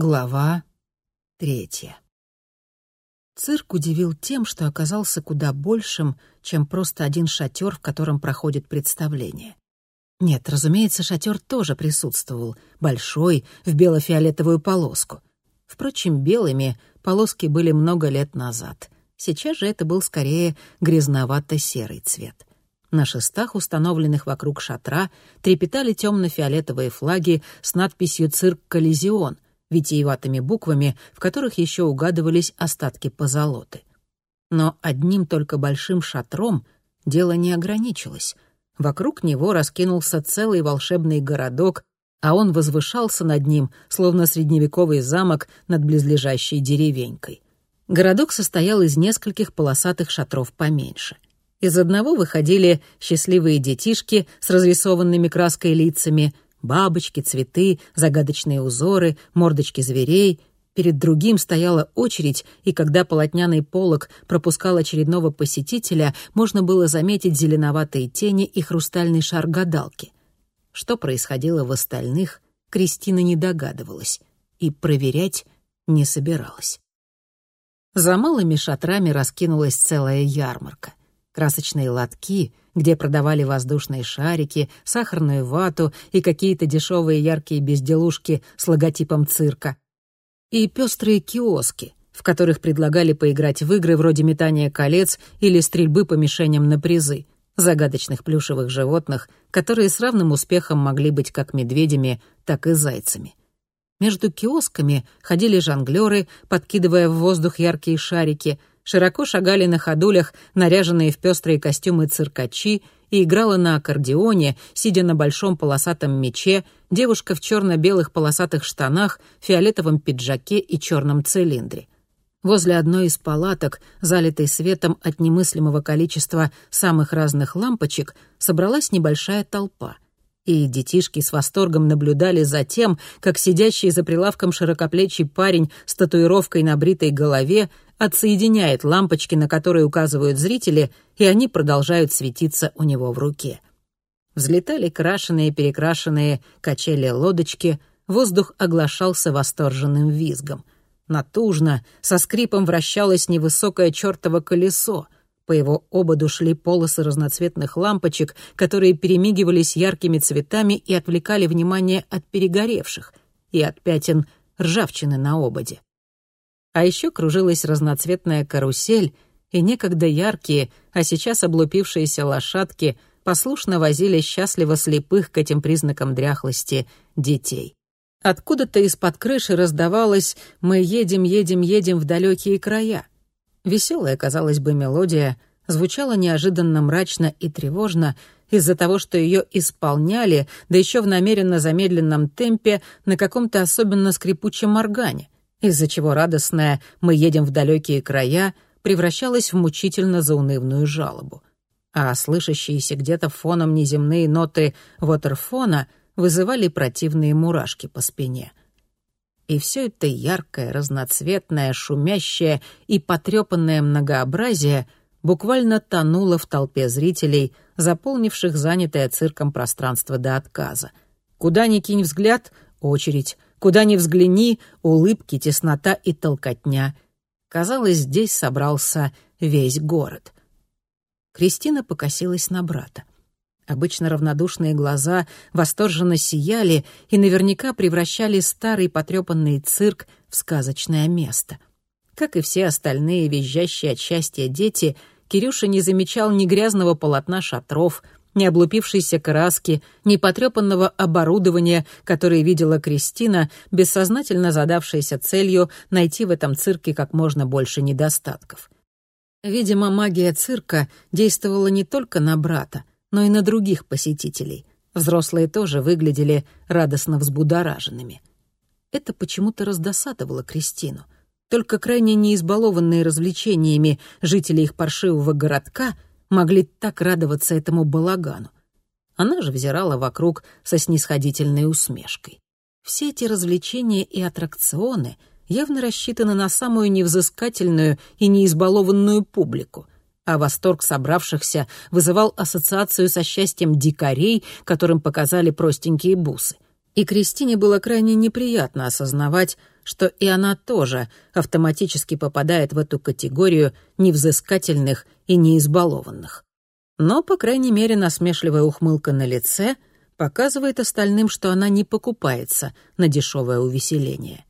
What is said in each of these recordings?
Глава третья. Цирк удивил тем, что оказался куда большим, чем просто один шатер, в котором проходит представление. Нет, разумеется, шатер тоже присутствовал, большой, в бело-фиолетовую полоску. Впрочем, белыми полоски были много лет назад. Сейчас же это был скорее грязновато-серый цвет. На шестах, установленных вокруг шатра, трепетали темно-фиолетовые флаги с надписью «Цирк Коллизион», витиеватыми буквами, в которых еще угадывались остатки позолоты. Но одним только большим шатром дело не ограничилось. Вокруг него раскинулся целый волшебный городок, а он возвышался над ним, словно средневековый замок над близлежащей деревенькой. Городок состоял из нескольких полосатых шатров поменьше. Из одного выходили счастливые детишки с разрисованными краской лицами — Бабочки, цветы, загадочные узоры, мордочки зверей. Перед другим стояла очередь, и когда полотняный полог пропускал очередного посетителя, можно было заметить зеленоватые тени и хрустальный шар гадалки. Что происходило в остальных, Кристина не догадывалась и проверять не собиралась. За малыми шатрами раскинулась целая ярмарка. Красочные лотки — где продавали воздушные шарики, сахарную вату и какие-то дешевые яркие безделушки с логотипом цирка. И пестрые киоски, в которых предлагали поиграть в игры вроде метания колец или стрельбы по мишеням на призы, загадочных плюшевых животных, которые с равным успехом могли быть как медведями, так и зайцами. Между киосками ходили жонглёры, подкидывая в воздух яркие шарики, широко шагали на ходулях, наряженные в пестрые костюмы циркачи, и играла на аккордеоне, сидя на большом полосатом мече, девушка в черно-белых полосатых штанах, фиолетовом пиджаке и черном цилиндре. Возле одной из палаток, залитой светом от немыслимого количества самых разных лампочек, собралась небольшая толпа — и детишки с восторгом наблюдали за тем, как сидящий за прилавком широкоплечий парень с татуировкой на бритой голове отсоединяет лампочки, на которые указывают зрители, и они продолжают светиться у него в руке. Взлетали крашеные перекрашенные качели-лодочки, воздух оглашался восторженным визгом. Натужно, со скрипом вращалось невысокое чертово колесо. По его ободу шли полосы разноцветных лампочек, которые перемигивались яркими цветами и отвлекали внимание от перегоревших и от пятен ржавчины на ободе. А еще кружилась разноцветная карусель, и некогда яркие, а сейчас облупившиеся лошадки послушно возили счастливо слепых к этим признакам дряхлости детей. Откуда-то из-под крыши раздавалось «Мы едем, едем, едем в далекие края». Веселая, казалось бы, мелодия звучала неожиданно мрачно и тревожно из-за того, что ее исполняли, да еще в намеренно замедленном темпе на каком-то особенно скрипучем органе — из-за чего радостная «мы едем в далекие края» превращалась в мучительно заунывную жалобу. А слышащиеся где-то фоном неземные ноты вотерфона вызывали противные мурашки по спине. И все это яркое, разноцветное, шумящее и потрепанное многообразие буквально тонуло в толпе зрителей, заполнивших занятое цирком пространство до отказа. Куда ни кинь взгляд — очередь, Куда ни взгляни, улыбки, теснота и толкотня. Казалось, здесь собрался весь город. Кристина покосилась на брата. Обычно равнодушные глаза восторженно сияли и наверняка превращали старый потрепанный цирк в сказочное место. Как и все остальные визжащие от счастья дети, Кирюша не замечал ни грязного полотна шатров — ни облупившейся краски, ни потрепанного оборудования, которое видела Кристина, бессознательно задавшаяся целью найти в этом цирке как можно больше недостатков. Видимо, магия цирка действовала не только на брата, но и на других посетителей. Взрослые тоже выглядели радостно взбудораженными. Это почему-то раздосадовало Кристину. Только крайне неизбалованные развлечениями жители их паршивого городка — могли так радоваться этому балагану. Она же взирала вокруг со снисходительной усмешкой. Все эти развлечения и аттракционы явно рассчитаны на самую невзыскательную и неизбалованную публику, а восторг собравшихся вызывал ассоциацию со счастьем дикарей, которым показали простенькие бусы. И Кристине было крайне неприятно осознавать, что и она тоже автоматически попадает в эту категорию невзыскательных и неизбалованных. Но, по крайней мере, насмешливая ухмылка на лице показывает остальным, что она не покупается на дешевое увеселение.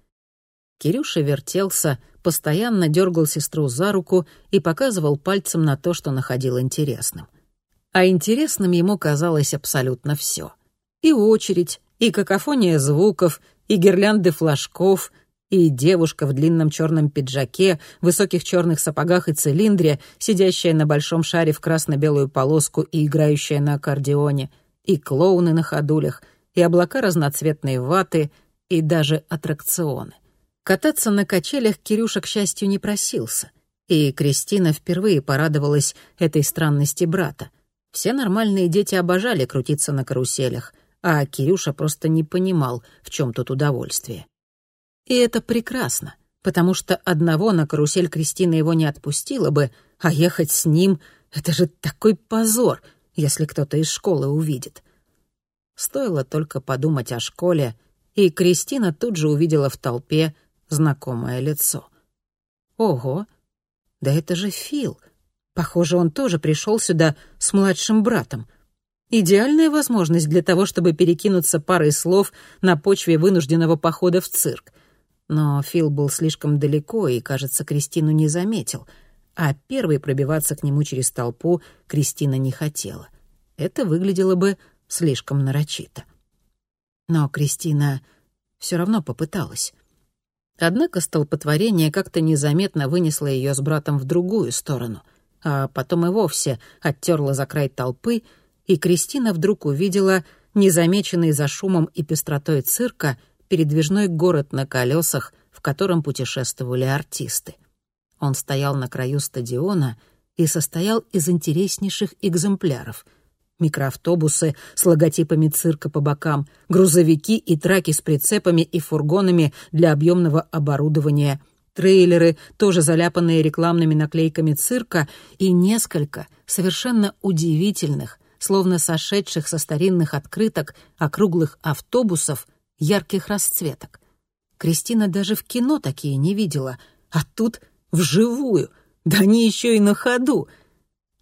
Кирюша вертелся, постоянно дергал сестру за руку и показывал пальцем на то, что находил интересным. А интересным ему казалось абсолютно все. И очередь, и какофония звуков, и гирлянды флажков, и девушка в длинном черном пиджаке, высоких черных сапогах и цилиндре, сидящая на большом шаре в красно-белую полоску и играющая на аккордеоне, и клоуны на ходулях, и облака разноцветной ваты, и даже аттракционы. Кататься на качелях Кирюша, к счастью, не просился. И Кристина впервые порадовалась этой странности брата. Все нормальные дети обожали крутиться на каруселях, а Кирюша просто не понимал, в чем тут удовольствие. И это прекрасно, потому что одного на карусель Кристина его не отпустила бы, а ехать с ним — это же такой позор, если кто-то из школы увидит. Стоило только подумать о школе, и Кристина тут же увидела в толпе знакомое лицо. Ого, да это же Фил. Похоже, он тоже пришел сюда с младшим братом. Идеальная возможность для того, чтобы перекинуться парой слов на почве вынужденного похода в цирк. Но Фил был слишком далеко и, кажется, Кристину не заметил, а первой пробиваться к нему через толпу Кристина не хотела. Это выглядело бы слишком нарочито. Но Кристина все равно попыталась. Однако столпотворение как-то незаметно вынесло ее с братом в другую сторону, а потом и вовсе оттерло за край толпы, и Кристина вдруг увидела незамеченный за шумом и пестротой цирка передвижной город на колесах, в котором путешествовали артисты. Он стоял на краю стадиона и состоял из интереснейших экземпляров — Микроавтобусы с логотипами цирка по бокам, грузовики и траки с прицепами и фургонами для объемного оборудования, трейлеры, тоже заляпанные рекламными наклейками цирка, и несколько совершенно удивительных, словно сошедших со старинных открыток, округлых автобусов, ярких расцветок. Кристина даже в кино такие не видела, а тут вживую, да они еще и на ходу —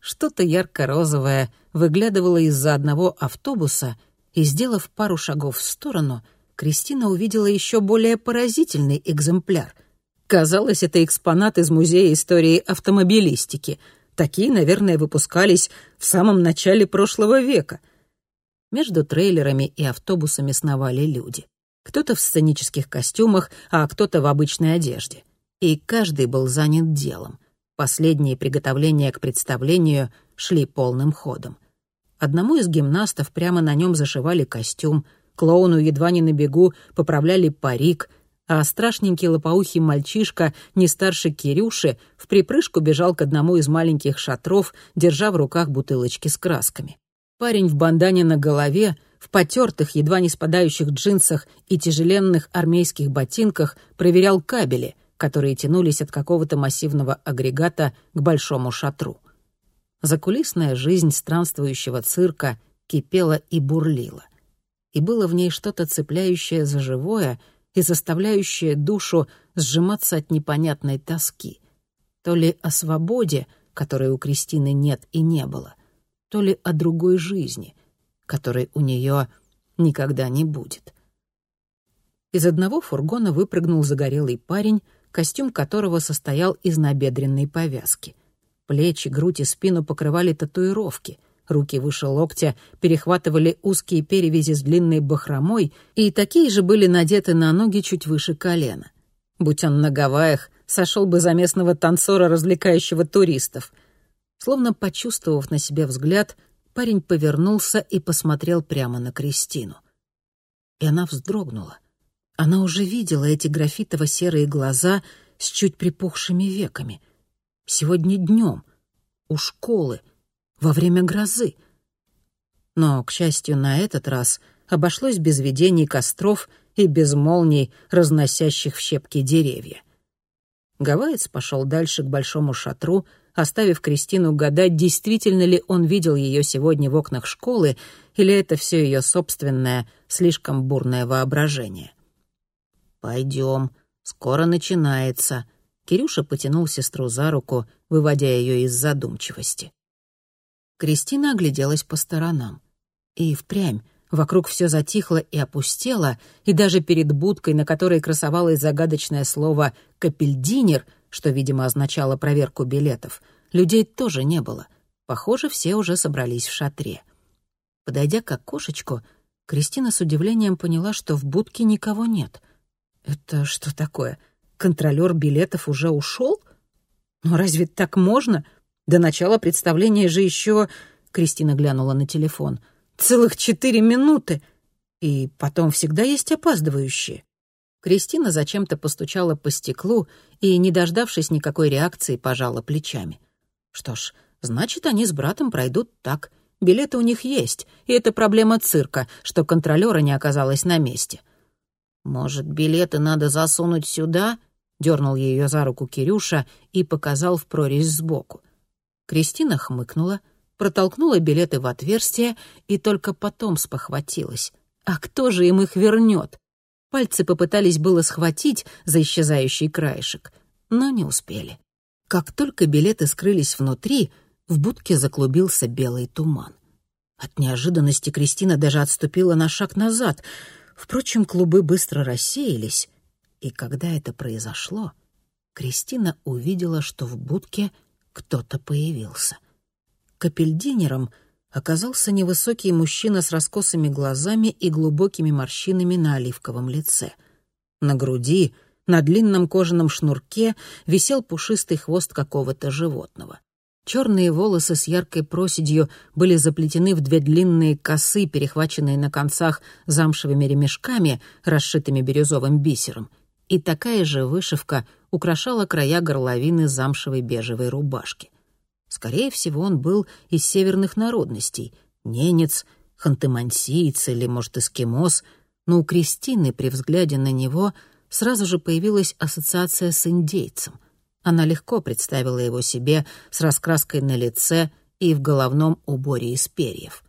что-то ярко-розовое выглядывало из-за одного автобуса, и, сделав пару шагов в сторону, Кристина увидела еще более поразительный экземпляр. Казалось, это экспонат из Музея истории автомобилистики. Такие, наверное, выпускались в самом начале прошлого века. Между трейлерами и автобусами сновали люди. Кто-то в сценических костюмах, а кто-то в обычной одежде. И каждый был занят делом — Последние приготовления к представлению шли полным ходом. Одному из гимнастов прямо на нем зашивали костюм, клоуну едва не на бегу поправляли парик, а страшненький лопоухий мальчишка, не старше Кирюши, в припрыжку бежал к одному из маленьких шатров, держа в руках бутылочки с красками. Парень в бандане на голове, в потертых, едва не спадающих джинсах и тяжеленных армейских ботинках проверял кабели — которые тянулись от какого-то массивного агрегата к большому шатру. Закулисная жизнь странствующего цирка кипела и бурлила. И было в ней что-то цепляющее за живое и заставляющее душу сжиматься от непонятной тоски. То ли о свободе, которой у Кристины нет и не было, то ли о другой жизни, которой у нее никогда не будет. Из одного фургона выпрыгнул загорелый парень костюм которого состоял из набедренной повязки. Плечи, грудь и спину покрывали татуировки, руки выше локтя перехватывали узкие перевязи с длинной бахромой, и такие же были надеты на ноги чуть выше колена. Будь он на Гавайях, сошел бы за местного танцора, развлекающего туристов. Словно почувствовав на себе взгляд, парень повернулся и посмотрел прямо на Кристину. И она вздрогнула. Она уже видела эти графитово-серые глаза с чуть припухшими веками. Сегодня днем, у школы, во время грозы. Но, к счастью, на этот раз обошлось без видений костров и без молний, разносящих в щепки деревья. Гавайец пошел дальше к большому шатру, оставив Кристину гадать, действительно ли он видел ее сегодня в окнах школы, или это все ее собственное, слишком бурное воображение. «Пойдем», — «Скоро начинается». Кирюша потянул сестру за руку, выводя ее из задумчивости. Кристина огляделась по сторонам. И впрямь, вокруг все затихло и опустело, и даже перед будкой, на которой красовалось загадочное слово «капельдинер», что, видимо, означало проверку билетов, людей тоже не было. Похоже, все уже собрались в шатре. Подойдя к окошечку, Кристина с удивлением поняла, что в будке никого нет. «Это что такое? Контролер билетов уже ушел? Ну разве так можно? До начала представления же еще...» Кристина глянула на телефон. «Целых четыре минуты! И потом всегда есть опаздывающие». Кристина зачем-то постучала по стеклу и, не дождавшись никакой реакции, пожала плечами. Что ж, значит, они с братом пройдут так. Билеты у них есть, и это проблема цирка, что контролера не оказалось на месте. «Может, билеты надо засунуть сюда?» — дернул ее за руку Кирюша и показал в прорезь сбоку. Кристина хмыкнула, протолкнула билеты в отверстие и только потом спохватилась. «А кто же им их вернет?» Пальцы попытались было схватить за исчезающий краешек, но не успели. Как только билеты скрылись внутри, в будке заклубился белый туман. От неожиданности Кристина даже отступила на шаг назад. Впрочем, клубы быстро рассеялись, и когда это произошло, Кристина увидела, что в будке кто-то появился. Капельдинером оказался невысокий мужчина с раскосыми глазами и глубокими морщинами на оливковом лице. На груди, на длинном кожаном шнурке, висел пушистый хвост какого-то животного. Черные волосы с яркой проседью были заплетены в две длинные косы, перехваченные на концах замшевыми ремешками, расшитыми бирюзовым бисером, и такая же вышивка украшала края горловины замшевой бежевой рубашки. Скорее всего, он был из северных народностей — ненец, хантымансиец или, может, эскимос, но у Кристины при взгляде на него сразу же появилась ассоциация с индейцем. Она легко представила его себе с раскраской на лице и в головном уборе из перьев.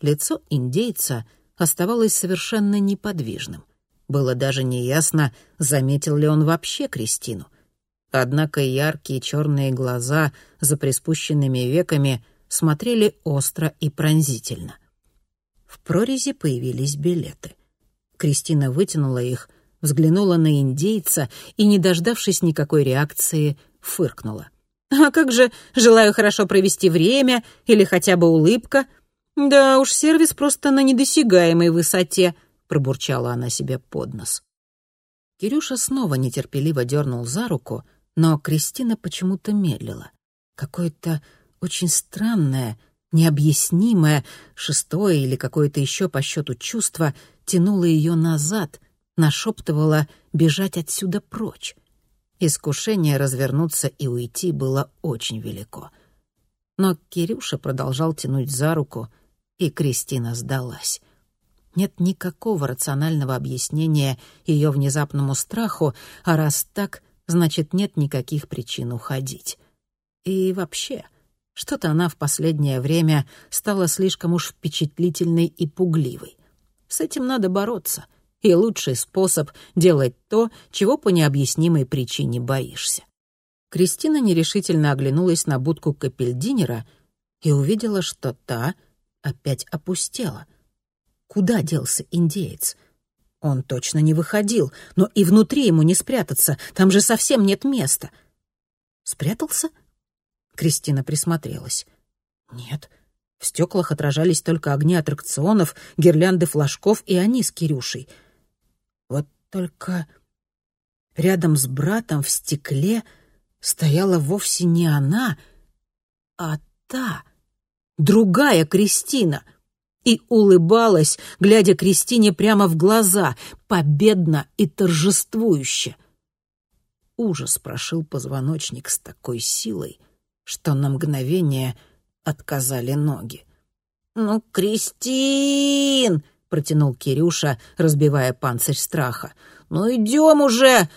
Лицо индейца оставалось совершенно неподвижным. Было даже неясно, заметил ли он вообще Кристину. Однако яркие черные глаза за приспущенными веками смотрели остро и пронзительно. В прорези появились билеты. Кристина вытянула их — взглянула на индейца и, не дождавшись никакой реакции, фыркнула. «А как же желаю хорошо провести время или хотя бы улыбка? Да уж, сервис просто на недосягаемой высоте», — пробурчала она себе под нос. Кирюша снова нетерпеливо дернул за руку, но Кристина почему-то медлила. Какое-то очень странное, необъяснимое, шестое или какое-то еще по счету чувство тянуло ее назад — нашептывала бежать отсюда прочь. Искушение развернуться и уйти было очень велико. Но Кирюша продолжал тянуть за руку, и Кристина сдалась. Нет никакого рационального объяснения ее внезапному страху, а раз так, значит, нет никаких причин уходить. И вообще, что-то она в последнее время стала слишком уж впечатлительной и пугливой. С этим надо бороться — и лучший способ делать то, чего по необъяснимой причине боишься. Кристина нерешительно оглянулась на будку капельдинера и увидела, что та опять опустела. Куда делся индеец? Он точно не выходил, но и внутри ему не спрятаться, там же совсем нет места. Спрятался? Кристина присмотрелась. Нет, в стеклах отражались только огни аттракционов, гирлянды флажков и они с Кирюшей — вот только рядом с братом в стекле стояла вовсе не она, а та, другая Кристина, и улыбалась, глядя Кристине прямо в глаза, победно и торжествующе. Ужас прошил позвоночник с такой силой, что на мгновение отказали ноги. «Ну, Кристин!» Протянул Кирюша, разбивая панцирь страха. «Ну идем уже!»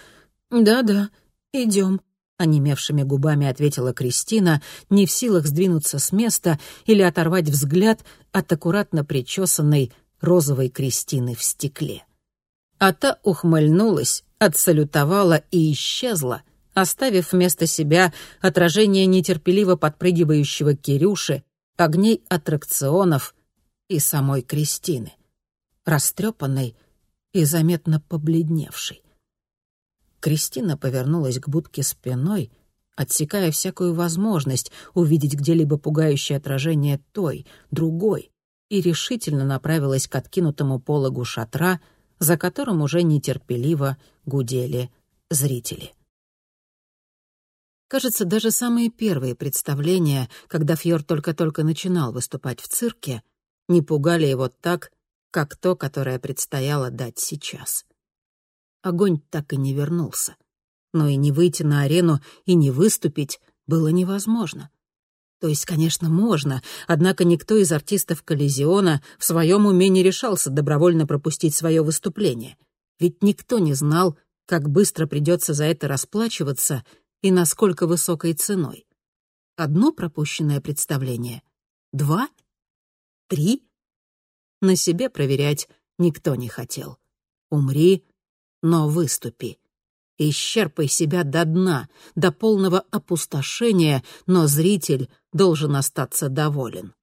«Да-да, идем», — онемевшими губами ответила Кристина, не в силах сдвинуться с места или оторвать взгляд от аккуратно причесанной розовой Кристины в стекле. а та ухмыльнулась, отсалютовала и исчезла, оставив вместо себя отражение нетерпеливо подпрыгивающего Кирюши, огней аттракционов и самой Кристины, растрепанной и заметно побледневшей. Кристина повернулась к будке спиной, отсекая всякую возможность увидеть где-либо пугающее отражение той, другой, и решительно направилась к откинутому пологу шатра, за которым уже нетерпеливо гудели зрители. Кажется, даже самые первые представления, когда Фьор только-только начинал выступать в цирке, не пугали его так, как то, которое предстояло дать сейчас. Огонь так и не вернулся. Но и не выйти на арену и не выступить было невозможно. То есть, конечно, можно, однако никто из артистов Коллизиона в своем уме не решался добровольно пропустить свое выступление. Ведь никто не знал, как быстро придется за это расплачиваться и насколько высокой ценой. Одно пропущенное представление? Два? Три? На себе проверять никто не хотел. Умри, но выступи. Исчерпай себя до дна, до полного опустошения, но зритель должен остаться доволен.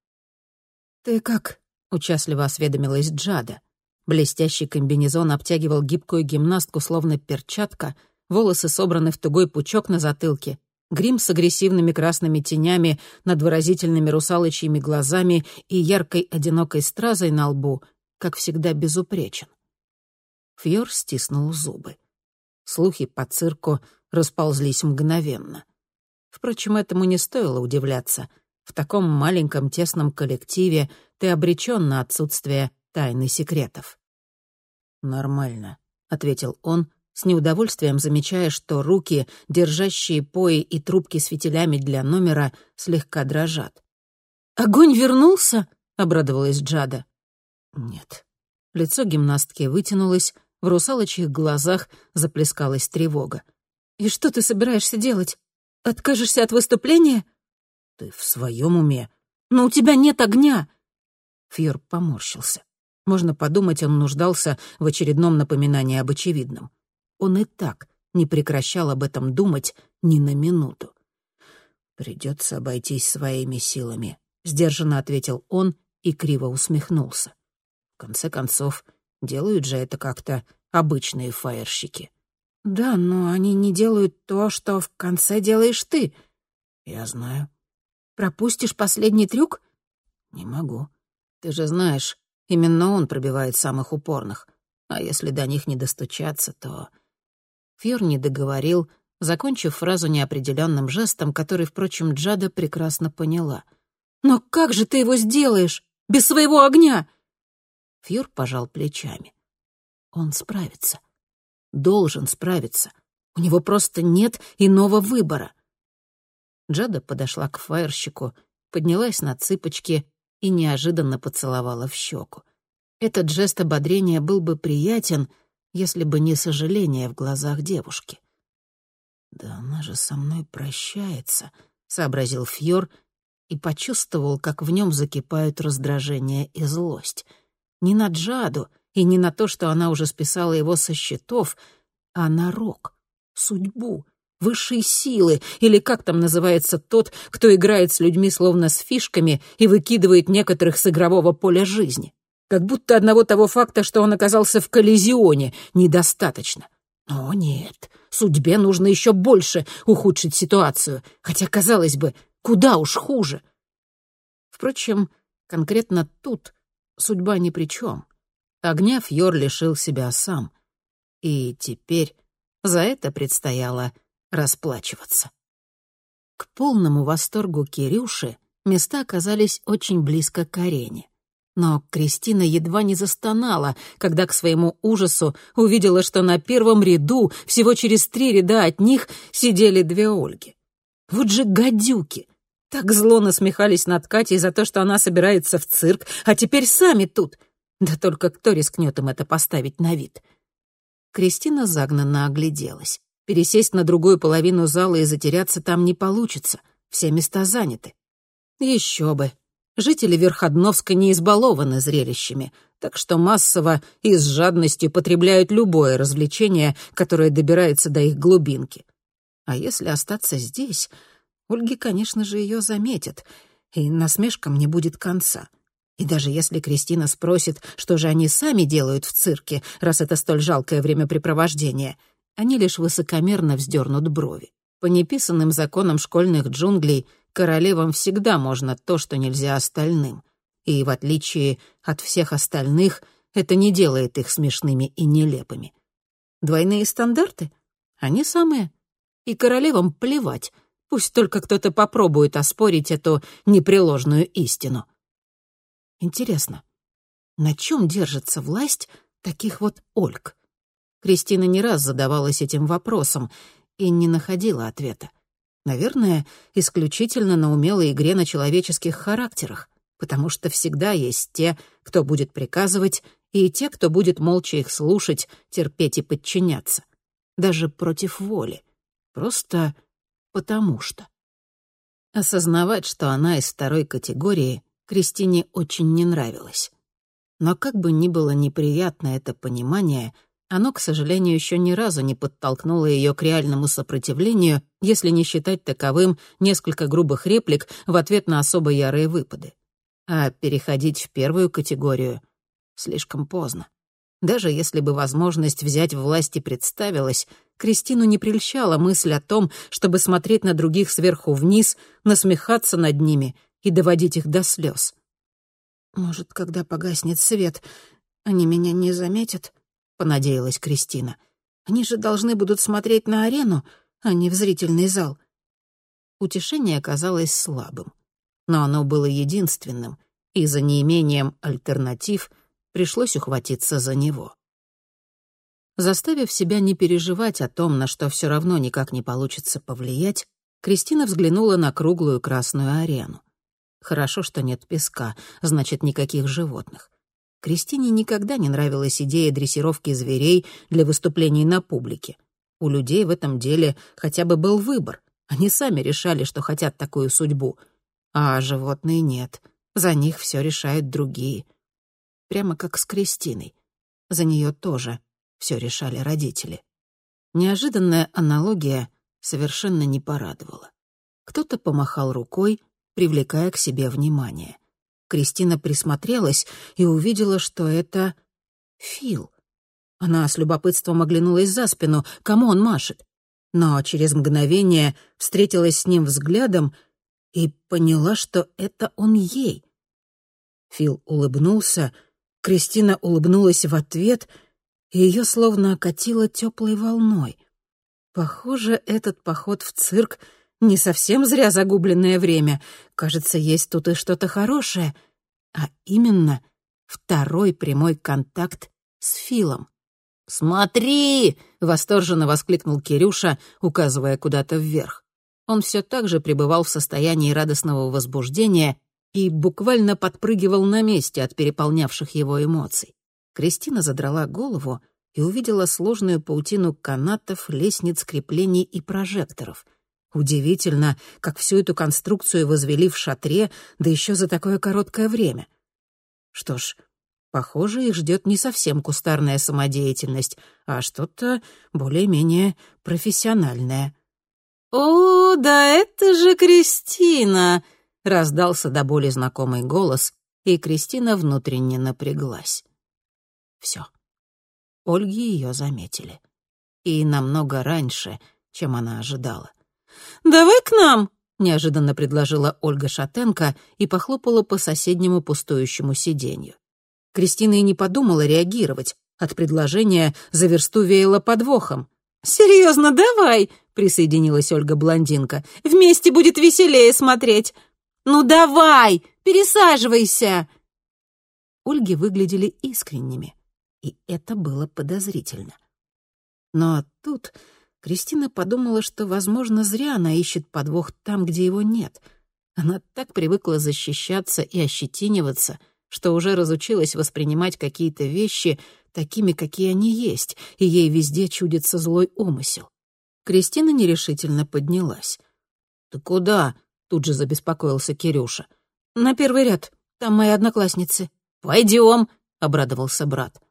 «Ты как?» — участливо осведомилась Джада. Блестящий комбинезон обтягивал гибкую гимнастку, словно перчатка, волосы собраны в тугой пучок на затылке, грим с агрессивными красными тенями над выразительными русалочьими глазами и яркой одинокой стразой на лбу, как всегда безупречен. Фьор стиснул зубы. Слухи по цирку расползлись мгновенно. Впрочем, этому не стоило удивляться. В таком маленьком тесном коллективе ты обречен на отсутствие тайны секретов. «Нормально», — ответил он, с неудовольствием замечая, что руки, держащие пои и трубки с фитилями для номера, слегка дрожат. «Огонь вернулся?» — обрадовалась Джада. «Нет». Лицо гимнастки вытянулось, в русалочьих глазах заплескалась тревога. «И что ты собираешься делать? Откажешься от выступления?» «Ты в своем уме?» «Но у тебя нет огня!» Фьор поморщился. Можно подумать, он нуждался в очередном напоминании об очевидном. Он и так не прекращал об этом думать ни на минуту. «Придется обойтись своими силами», — сдержанно ответил он и криво усмехнулся. В конце концов, Делают же это как-то обычные фаерщики. Да, но они не делают то, что в конце делаешь ты. Я знаю. Пропустишь последний трюк? Не могу. Ты же знаешь, именно он пробивает самых упорных. А если до них не достучаться, то... Фьор не договорил, закончив фразу неопределенным жестом, который, впрочем, Джада прекрасно поняла. «Но как же ты его сделаешь? Без своего огня!» Фьюр пожал плечами. Он справится. Должен справиться. У него просто нет иного выбора. Джада подошла к фаерщику, поднялась на цыпочки и неожиданно поцеловала в щеку. Этот жест ободрения был бы приятен, если бы не сожаление в глазах девушки. «Да она же со мной прощается», — сообразил Фьор и почувствовал, как в нем закипают раздражение и злость — не на Джаду и не на то, что она уже списала его со счетов, а на рок, судьбу, высшие силы, или как там называется тот, кто играет с людьми словно с фишками и выкидывает некоторых с игрового поля жизни. Как будто одного того факта, что он оказался в коллизионе, недостаточно. О, нет, судьбе нужно еще больше ухудшить ситуацию, хотя, казалось бы, куда уж хуже. Впрочем, конкретно тут судьба ни при чем. Огня Фьор лишил себя сам. И теперь за это предстояло расплачиваться. К полному восторгу Кирюши места оказались очень близко к арене. Но Кристина едва не застонала, когда к своему ужасу увидела, что на первом ряду, всего через три ряда от них, сидели две Ольги. Вот же гадюки! Так зло насмехались над Катей за то, что она собирается в цирк, а теперь сами тут. Да только кто рискнет им это поставить на вид? Кристина загнанно огляделась. Пересесть на другую половину зала и затеряться там не получится. Все места заняты. Еще бы. Жители Верходновска не избалованы зрелищами. так что массово и с жадностью потребляют любое развлечение, которое добирается до их глубинки. А если остаться здесь, Ольги, конечно же, ее заметят, и насмешкам не будет конца. И даже если Кристина спросит, что же они сами делают в цирке, раз это столь жалкое времяпрепровождение, они лишь высокомерно вздернут брови. По неписанным законам школьных джунглей королевам всегда можно то, что нельзя остальным. И в отличие от всех остальных, это не делает их смешными и нелепыми. Двойные стандарты? Они самые. И королевам плевать, пусть только кто-то попробует оспорить эту непреложную истину. Интересно, на чем держится власть таких вот Ольг? Кристина не раз задавалась этим вопросом и не находила ответа. Наверное, исключительно на умелой игре на человеческих характерах, потому что всегда есть те, кто будет приказывать, и те, кто будет молча их слушать, терпеть и подчиняться. Даже против воли. Просто потому что. Осознавать, что она из второй категории, Кристине очень не нравилось. Но как бы ни было неприятно это понимание, оно, к сожалению, еще ни разу не подтолкнуло ее к реальному сопротивлению, если не считать таковым несколько грубых реплик в ответ на особо ярые выпады. А переходить в первую категорию слишком поздно. Даже если бы возможность взять власть и представилась, Кристину не прельщала мысль о том, чтобы смотреть на других сверху вниз, насмехаться над ними и доводить их до слез. «Может, когда погаснет свет, они меня не заметят?» — понадеялась Кристина. «Они же должны будут смотреть на арену, а не в зрительный зал». Утешение оказалось слабым, но оно было единственным, и за неимением альтернатив пришлось ухватиться за него. Заставив себя не переживать о том, на что все равно никак не получится повлиять, Кристина взглянула на круглую красную арену. Хорошо, что нет песка, значит, никаких животных. Кристине никогда не нравилась идея дрессировки зверей для выступлений на публике. У людей в этом деле хотя бы был выбор. Они сами решали, что хотят такую судьбу. А животные нет. За них все решают другие. Прямо как с Кристиной. За нее тоже все решали родители. Неожиданная аналогия совершенно не порадовала. Кто-то помахал рукой, привлекая к себе внимание. Кристина присмотрелась и увидела, что это Фил. Она с любопытством оглянулась за спину, кому он машет. Но через мгновение встретилась с ним взглядом и поняла, что это он ей. Фил улыбнулся, Кристина улыбнулась в ответ, и ее словно окатило теплой волной. Похоже, этот поход в цирк — не совсем зря загубленное время. Кажется, есть тут и что-то хорошее. А именно второй прямой контакт с Филом. «Смотри!» — восторженно воскликнул Кирюша, указывая куда-то вверх. Он все так же пребывал в состоянии радостного возбуждения и буквально подпрыгивал на месте от переполнявших его эмоций. Кристина задрала голову и увидела сложную паутину канатов, лестниц, креплений и прожекторов — Удивительно, как всю эту конструкцию возвели в шатре, да еще за такое короткое время. Что ж, похоже, их ждет не совсем кустарная самодеятельность, а что-то более-менее профессиональное. «О, да это же Кристина!» — раздался до боли знакомый голос, и Кристина внутренне напряглась. Все. Ольги ее заметили. И намного раньше, чем она ожидала. «Давай к нам!» — неожиданно предложила Ольга Шатенко и похлопала по соседнему пустующему сиденью. Кристина и не подумала реагировать. От предложения за версту веяло подвохом. «Серьезно, давай!» — присоединилась Ольга-блондинка. «Вместе будет веселее смотреть!» «Ну давай! Пересаживайся!» Ольги выглядели искренними, и это было подозрительно. Но тут Кристина подумала, что, возможно, зря она ищет подвох там, где его нет. Она так привыкла защищаться и ощетиниваться, что уже разучилась воспринимать какие-то вещи такими, какие они есть, и ей везде чудится злой умысел. Кристина нерешительно поднялась. «Ты куда?» — тут же забеспокоился Кирюша. «На первый ряд. Там мои одноклассницы». «Пойдем!» — обрадовался брат.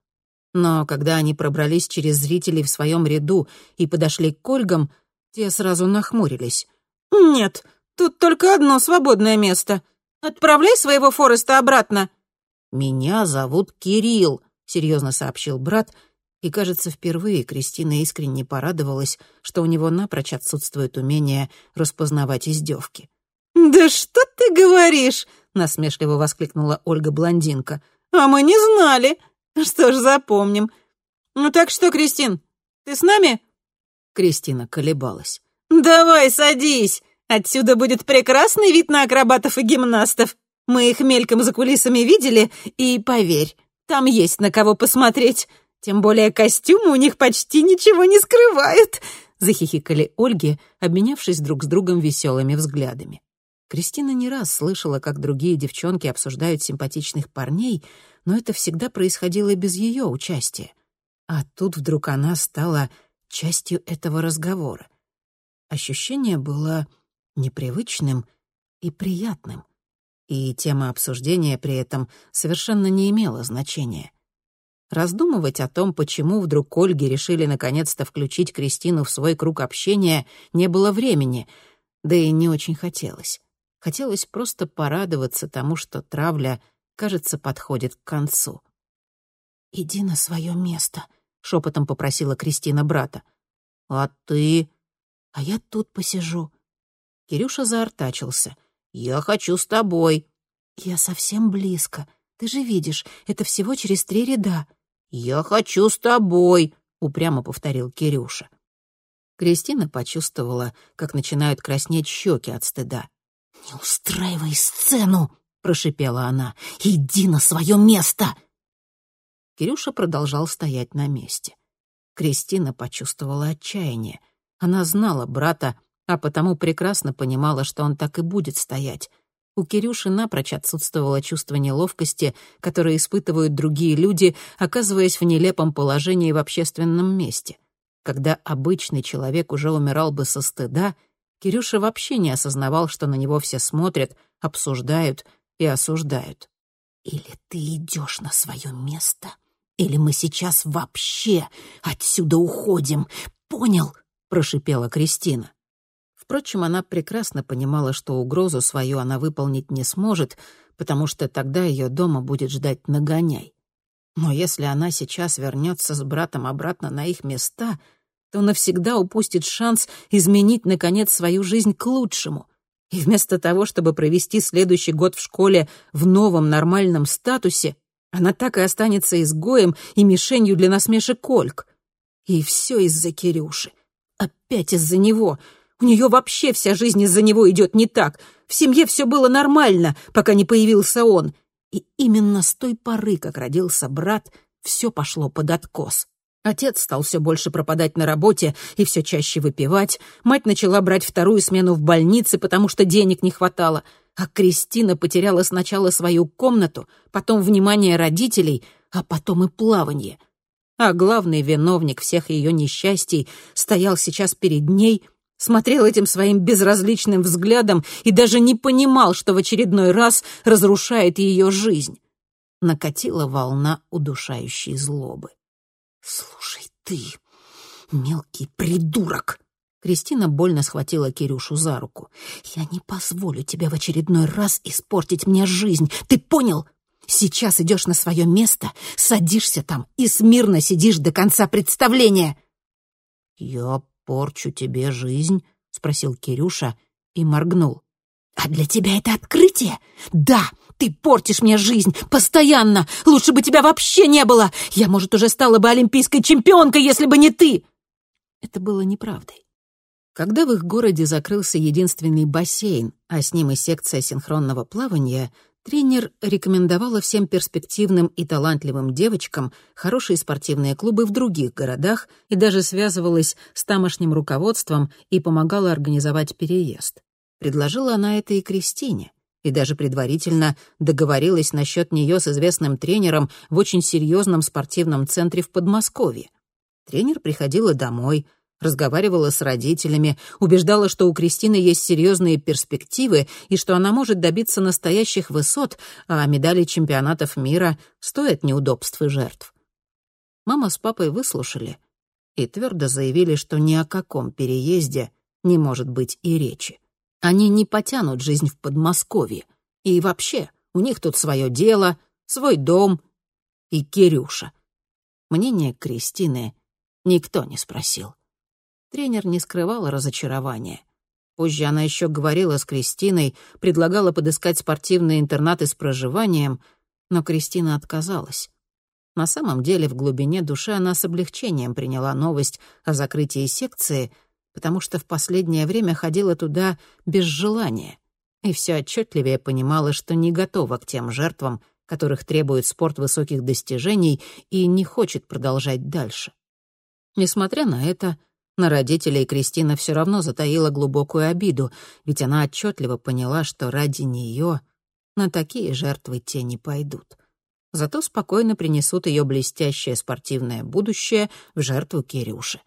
Но когда они пробрались через зрителей в своем ряду и подошли к Ольгам, те сразу нахмурились. «Нет, тут только одно свободное место. Отправляй своего Фореста обратно». «Меня зовут Кирилл», — серьезно сообщил брат, и, кажется, впервые Кристина искренне порадовалась, что у него напрочь отсутствует умение распознавать издевки. «Да что ты говоришь?» — насмешливо воскликнула Ольга-блондинка. «А мы не знали. Что ж, запомним. Ну так что, Кристин, ты с нами?» Кристина колебалась. «Давай, садись. Отсюда будет прекрасный вид на акробатов и гимнастов. Мы их мельком за кулисами видели, и, поверь, там есть на кого посмотреть. Тем более костюмы у них почти ничего не скрывают», — захихикали Ольги, обменявшись друг с другом веселыми взглядами. Кристина не раз слышала, как другие девчонки обсуждают симпатичных парней, но это всегда происходило без ее участия. А тут вдруг она стала частью этого разговора. Ощущение было непривычным и приятным, и тема обсуждения при этом совершенно не имела значения. Раздумывать о том, почему вдруг Ольги решили наконец-то включить Кристину в свой круг общения, не было времени, да и не очень хотелось. Хотелось просто порадоваться тому, что травля, кажется, подходит к концу. «Иди на свое место», — шепотом попросила Кристина брата. «А ты?» «А я тут посижу». Кирюша заортачился. «Я хочу с тобой». «Я совсем близко. Ты же видишь, это всего через три ряда». «Я хочу с тобой», — упрямо повторил Кирюша. Кристина почувствовала, как начинают краснеть щеки от стыда. «Не устраивай сцену!» — прошипела она. «Иди на свое место!» Кирюша продолжал стоять на месте. Кристина почувствовала отчаяние. Она знала брата, а потому прекрасно понимала, что он так и будет стоять. У Кирюши напрочь отсутствовало чувство неловкости, которое испытывают другие люди, оказываясь в нелепом положении в общественном месте. Когда обычный человек уже умирал бы со стыда — Кирюша вообще не осознавал, что на него все смотрят, обсуждают и осуждают. «Или ты идешь на свое место, или мы сейчас вообще отсюда уходим, понял?» — прошипела Кристина. Впрочем, она прекрасно понимала, что угрозу свою она выполнить не сможет, потому что тогда ее дома будет ждать нагоняй. Но если она сейчас вернется с братом обратно на их места — то навсегда упустит шанс изменить, наконец, свою жизнь к лучшему. И вместо того, чтобы провести следующий год в школе в новом нормальном статусе, она так и останется изгоем и мишенью для насмешек Ольг. И все из-за Кирюши. Опять из-за него. У нее вообще вся жизнь из-за него идет не так. В семье все было нормально, пока не появился он. И именно с той поры, как родился брат, все пошло под откос. Отец стал все больше пропадать на работе и все чаще выпивать. Мать начала брать вторую смену в больнице, потому что денег не хватало. А Кристина потеряла сначала свою комнату, потом внимание родителей, а потом и плавание. А главный виновник всех ее несчастий стоял сейчас перед ней, смотрел этим своим безразличным взглядом и даже не понимал, что в очередной раз разрушает ее жизнь. Накатила волна удушающей злобы. «Слушай ты, мелкий придурок!» Кристина больно схватила Кирюшу за руку. «Я не позволю тебе в очередной раз испортить мне жизнь. Ты понял? Сейчас идешь на свое место, садишься там и смирно сидишь до конца представления». «Я порчу тебе жизнь?» — спросил Кирюша и моргнул. «А для тебя это открытие? Да, ты портишь мне жизнь постоянно. Лучше бы тебя вообще не было. Я, может, уже стала бы олимпийской чемпионкой, если бы не ты. Это было неправдой. Когда в их городе закрылся единственный бассейн, а с ним и секция синхронного плавания, тренер рекомендовала всем перспективным и талантливым девочкам хорошие спортивные клубы в других городах и даже связывалась с тамошним руководством и помогала организовать переезд. Предложила она это и Кристине и даже предварительно договорилась насчет нее с известным тренером в очень серьезном спортивном центре в Подмосковье. Тренер приходила домой, разговаривала с родителями, убеждала, что у Кристины есть серьезные перспективы и что она может добиться настоящих высот, а медали чемпионатов мира стоят неудобств и жертв. Мама с папой выслушали и твердо заявили, что ни о каком переезде не может быть и речи. Они не потянут жизнь в Подмосковье. И вообще, у них тут свое дело, свой дом и Кирюша. Мнение Кристины никто не спросил. Тренер не скрывала разочарования. Позже она еще говорила с Кристиной, предлагала подыскать спортивные интернаты с проживанием, но Кристина отказалась. На самом деле, в глубине души она с облегчением приняла новость о закрытии секции, потому что в последнее время ходила туда без желания и все отчетливее понимала, что не готова к тем жертвам, которых требует спорт высоких достижений, и не хочет продолжать дальше. Несмотря на это, на родителей Кристина все равно затаила глубокую обиду, ведь она отчетливо поняла, что ради нее на такие жертвы те не пойдут. Зато спокойно принесут ее блестящее спортивное будущее в жертву Кирюши.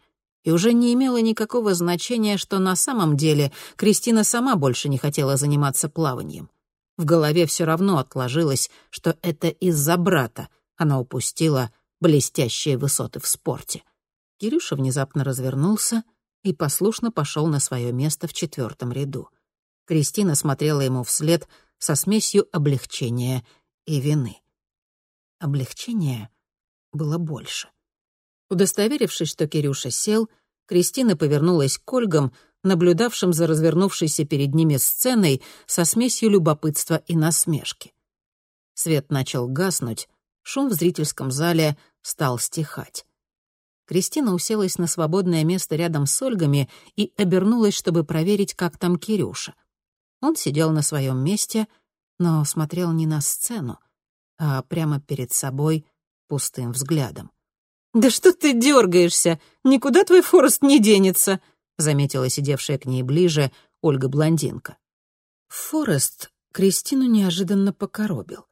И уже не имело никакого значения, что на самом деле Кристина сама больше не хотела заниматься плаванием. В голове все равно отложилось, что это из-за брата она упустила блестящие высоты в спорте. Кирюша внезапно развернулся и послушно пошел на свое место в четвертом ряду. Кристина смотрела ему вслед со смесью облегчения и вины. Облегчения было больше. Удостоверившись, что Кирюша сел, Кристина повернулась к Ольгам, наблюдавшим за развернувшейся перед ними сценой со смесью любопытства и насмешки. Свет начал гаснуть, шум в зрительском зале стал стихать. Кристина уселась на свободное место рядом с Ольгами и обернулась, чтобы проверить, как там Кирюша. Он сидел на своем месте, но смотрел не на сцену, а прямо перед собой пустым взглядом. «Да что ты дергаешься? Никуда твой Форест не денется», — заметила сидевшая к ней ближе Ольга-блондинка. Форест Кристину неожиданно покоробил.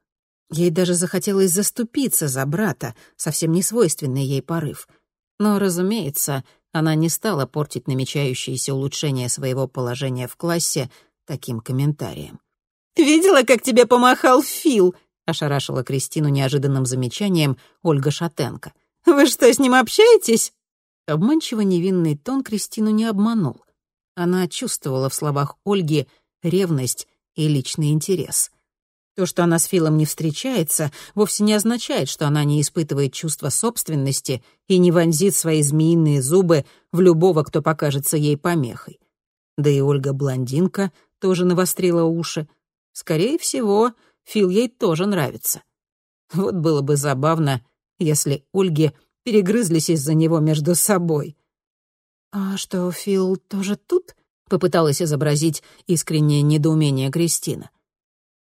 Ей даже захотелось заступиться за брата, совсем не свойственный ей порыв — но, разумеется, она не стала портить намечающееся улучшение своего положения в классе таким комментарием. «Видела, как тебе помахал Фил?» — ошарашила Кристину неожиданным замечанием Ольга Шатенко. «Вы что, с ним общаетесь?» Обманчиво невинный тон Кристину не обманул. Она чувствовала в словах Ольги ревность и личный интерес. То, что она с Филом не встречается, вовсе не означает, что она не испытывает чувства собственности и не вонзит свои змеиные зубы в любого, кто покажется ей помехой. Да и Ольга-блондинка тоже навострила уши. Скорее всего, Фил ей тоже нравится. Вот было бы забавно, если Ольги перегрызлись из-за него между собой. «А что, Фил тоже тут?» — попыталась изобразить искреннее недоумение Кристина. —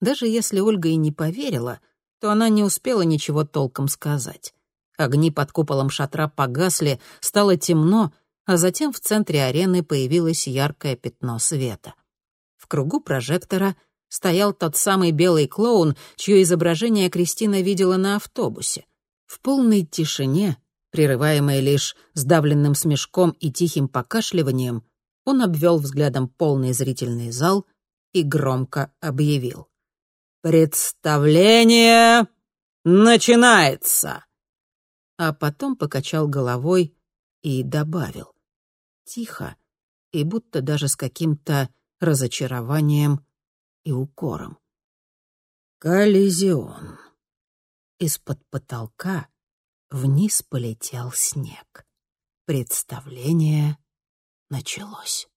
даже если Ольга и не поверила, то она не успела ничего толком сказать. Огни под куполом шатра погасли, стало темно, а затем в центре арены появилось яркое пятно света. В кругу прожектора стоял тот самый белый клоун, чье изображение Кристина видела на автобусе. В полной тишине, прерываемой лишь сдавленным смешком и тихим покашливанием, он обвел взглядом полный зрительный зал и громко объявил. «Представление начинается!» А потом покачал головой и добавил. Тихо и будто даже с каким-то разочарованием и укором. Коллизион. Из-под потолка вниз полетел снег. Представление началось.